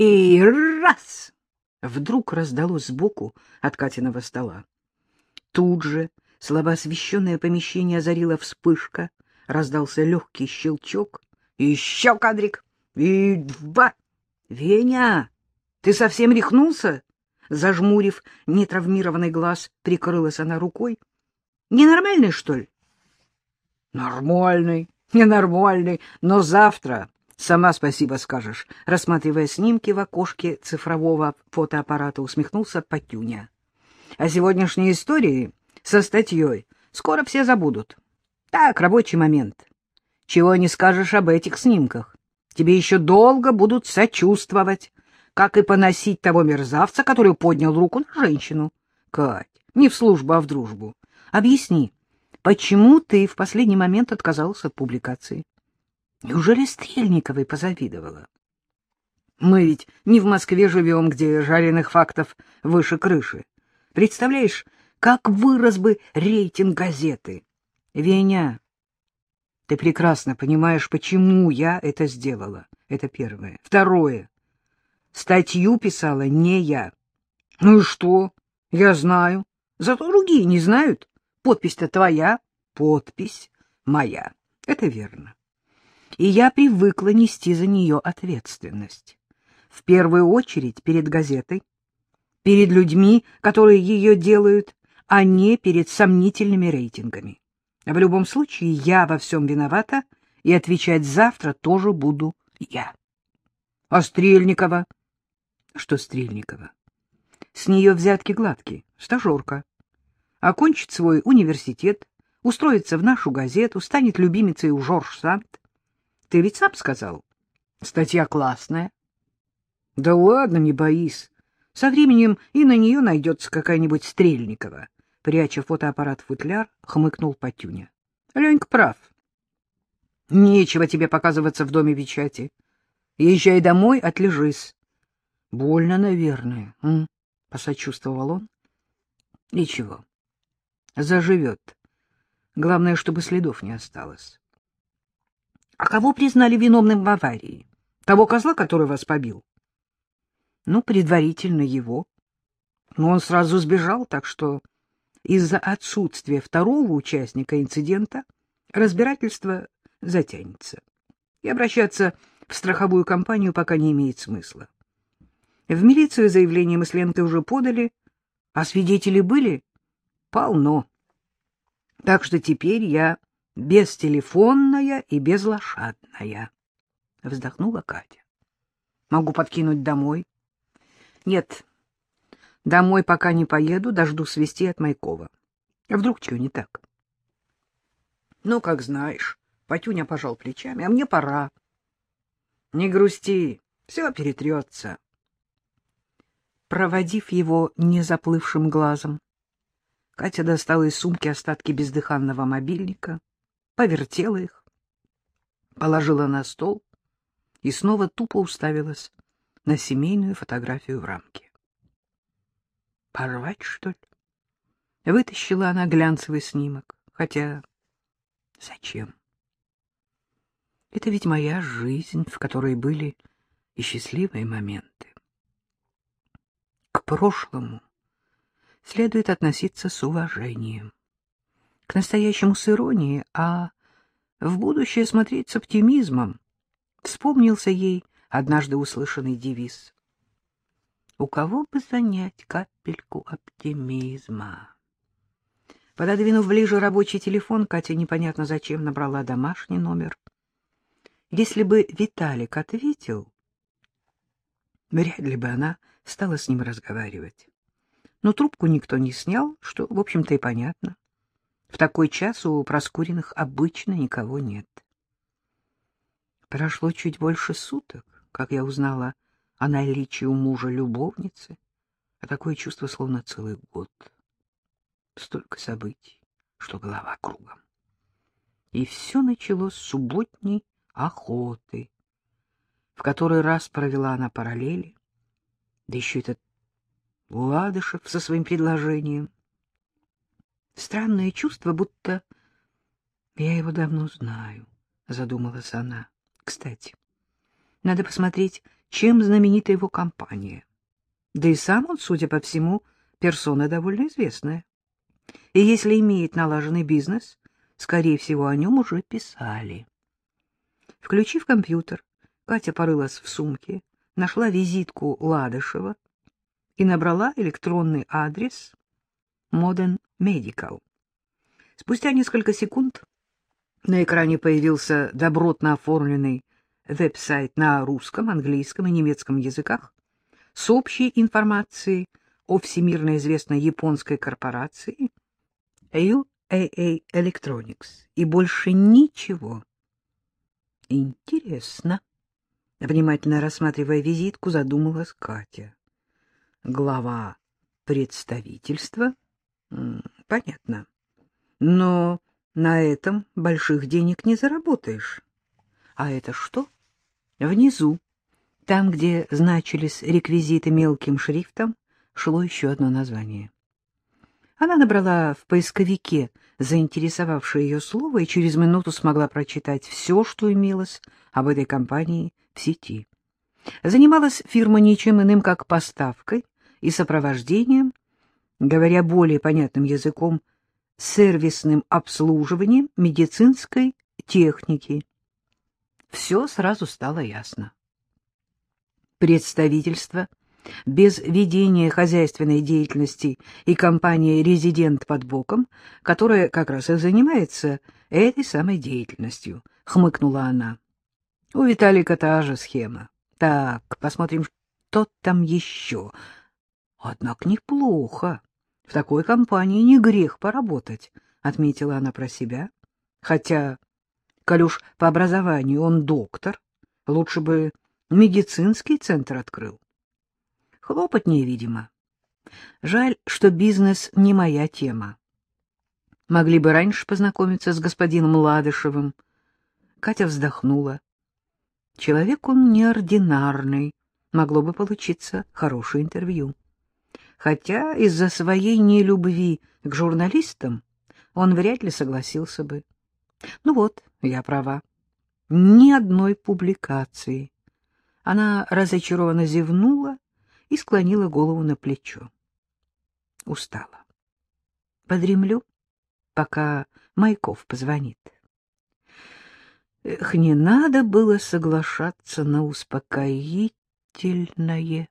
И раз! Вдруг раздалось сбоку от Катиного стола. Тут же слабо освещенное помещение озарила вспышка, раздался легкий щелчок. Еще кадрик! И два! Веня, ты совсем рехнулся? Зажмурив нетравмированный глаз, прикрылась она рукой. Ненормальный, что ли? Нормальный, ненормальный, но завтра сама спасибо скажешь. Рассматривая снимки в окошке цифрового фотоаппарата, усмехнулся Патюня. А сегодняшней истории со статьей скоро все забудут. Так, рабочий момент. Чего не скажешь об этих снимках. Тебе еще долго будут сочувствовать, как и поносить того мерзавца, который поднял руку на женщину. Кать, не в службу, а в дружбу. Объясни, почему ты в последний момент отказался от публикации? Неужели Стрельниковой позавидовала? Мы ведь не в Москве живем, где жареных фактов выше крыши. Представляешь, как вырос бы рейтинг газеты? Веня, ты прекрасно понимаешь, почему я это сделала. Это первое. Второе. Статью писала не я. Ну и что? Я знаю. Зато другие не знают. Подпись-то твоя, подпись моя. Это верно. И я привыкла нести за нее ответственность. В первую очередь перед газетой, перед людьми, которые ее делают, а не перед сомнительными рейтингами. В любом случае, я во всем виновата, и отвечать завтра тоже буду я. А Стрельникова? Что Стрельникова? С нее взятки гладкие, стажерка окончит свой университет, устроится в нашу газету, станет любимицей у Жорж Санд. Ты ведь сам сказал? Статья классная. Да ладно, не боись. Со временем и на нее найдется какая-нибудь Стрельникова. Пряча фотоаппарат в футляр, хмыкнул Патюня. Ленька прав. Нечего тебе показываться в доме печати. Езжай домой, отлежись. Больно, наверное, м? посочувствовал он. Ничего заживет. Главное, чтобы следов не осталось. А кого признали виновным в аварии? Того козла, который вас побил? Ну, предварительно его. Но он сразу сбежал, так что из-за отсутствия второго участника инцидента разбирательство затянется. И обращаться в страховую компанию пока не имеет смысла. В милицию заявление мы с Ленкой уже подали, а свидетели были? Полно. Так что теперь я бестелефонная и безлошадная. Вздохнула Катя. Могу подкинуть домой? Нет, домой пока не поеду, дождусь вести от Майкова. А вдруг чего не так? Ну, как знаешь. Патюня пожал плечами, а мне пора. Не грусти, все перетрется. Проводив его незаплывшим глазом, Катя достала из сумки остатки бездыханного мобильника, повертела их, положила на стол и снова тупо уставилась на семейную фотографию в рамке. Порвать, что ли? Вытащила она глянцевый снимок, хотя зачем? Это ведь моя жизнь, в которой были и счастливые моменты. К прошлому следует относиться с уважением. К настоящему с иронией, а в будущее смотреть с оптимизмом. Вспомнился ей однажды услышанный девиз. У кого бы занять капельку оптимизма? Пододвинув ближе рабочий телефон, Катя непонятно зачем набрала домашний номер. Если бы Виталик ответил, вряд ли бы она стала с ним разговаривать но трубку никто не снял, что, в общем-то, и понятно. В такой час у Проскуриных обычно никого нет. Прошло чуть больше суток, как я узнала о наличии у мужа любовницы, а такое чувство словно целый год. Столько событий, что голова кругом. И все началось с субботней охоты, в который раз провела она параллели, да еще этот Ладышев со своим предложением. Странное чувство, будто я его давно знаю, — задумалась она. Кстати, Надо посмотреть, чем знаменита его компания. Да и сам он, судя по всему, персона довольно известная. И если имеет налаженный бизнес, скорее всего, о нем уже писали. Включив компьютер, Катя порылась в сумке, нашла визитку Ладышева и набрала электронный адрес Modern Medical. Спустя несколько секунд на экране появился добротно оформленный веб-сайт на русском, английском и немецком языках с общей информацией о всемирно известной японской корпорации UAA Electronics и больше ничего. Интересно. Внимательно рассматривая визитку, задумалась Катя. Глава представительства? Понятно. Но на этом больших денег не заработаешь. А это что? Внизу, там, где значились реквизиты мелким шрифтом, шло еще одно название. Она набрала в поисковике заинтересовавшее ее слово и через минуту смогла прочитать все, что имелось об этой компании в сети. Занималась фирма ничем иным, как поставкой и сопровождением, говоря более понятным языком, сервисным обслуживанием медицинской техники. Все сразу стало ясно. Представительство без ведения хозяйственной деятельности и компания «Резидент» под боком, которая как раз и занимается этой самой деятельностью, — хмыкнула она. У Виталика та же схема. Так, посмотрим, что там еще. Однако неплохо. В такой компании не грех поработать, — отметила она про себя. Хотя, уж по образованию он доктор, лучше бы медицинский центр открыл. Хлопотнее, видимо. Жаль, что бизнес не моя тема. Могли бы раньше познакомиться с господином Ладышевым. Катя вздохнула. Человек он неординарный, могло бы получиться хорошее интервью. Хотя из-за своей нелюбви к журналистам он вряд ли согласился бы. Ну вот, я права. Ни одной публикации. Она разочарованно зевнула и склонила голову на плечо. Устала. Подремлю, пока Майков позвонит. Эх, не надо было соглашаться на успокоительное.